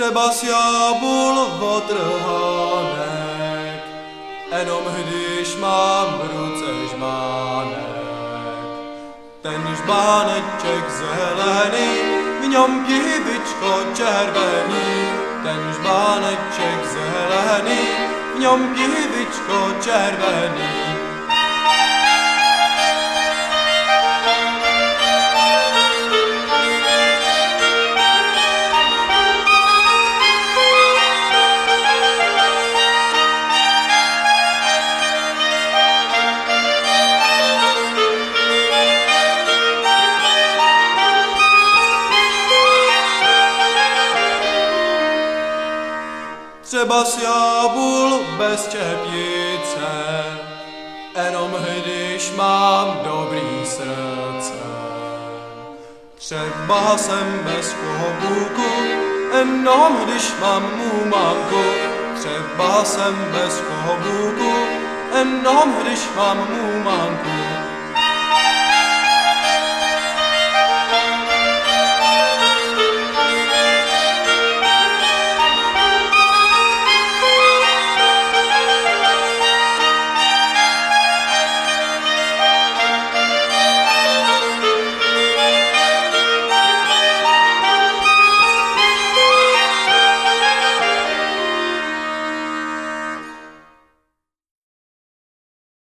třeba z jábul otrhanek, jenom když mám v ruce žbánek. Ten žbáneček zelený, v něm pivičko červený, ten žbáneček zelený, v něm pivičko červený. Třeba z jábul bez čepice, jenom když mám dobrý srdce. Třeba jsem bez klobouku, jenom když mám mumanku. Třeba jsem bez klobouku, jenom když mám mumanku.